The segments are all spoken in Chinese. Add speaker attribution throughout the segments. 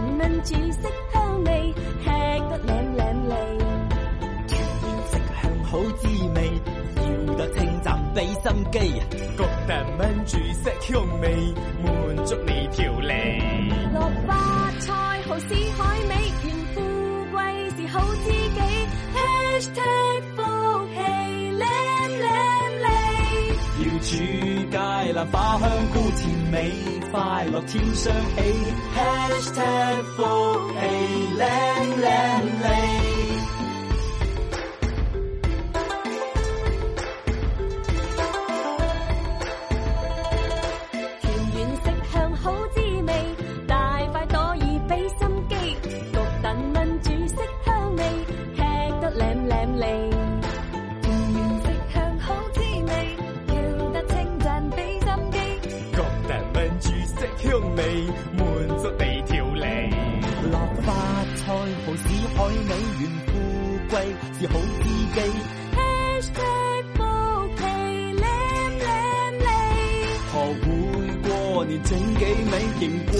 Speaker 1: 闻炆煮色香味，吃得靓靓俐。
Speaker 2: 田园食香好滋味，要得清赞俾心机。
Speaker 3: 焗炖炆煮色香味，满足你条理。
Speaker 1: 萝卜菜好似海味，甜富贵是好知己。#hashtag 复奇靓靓俐。
Speaker 2: 要煮芥兰花香菇甜味，快乐添相喜。#hashtag 甜
Speaker 1: 园色香好滋味，大块朵颐比心机，焗等炆煮色香味，吃得靓靓俐。
Speaker 3: 满足地跳理。
Speaker 2: 落花菜豪士海美元富贵，是好知己。
Speaker 1: Hashtag 气靓靓靓，
Speaker 2: 学会过年整几米，仍过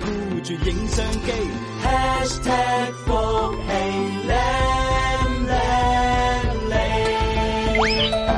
Speaker 2: 顾住影相机。Hashtag 福气靓靓靓。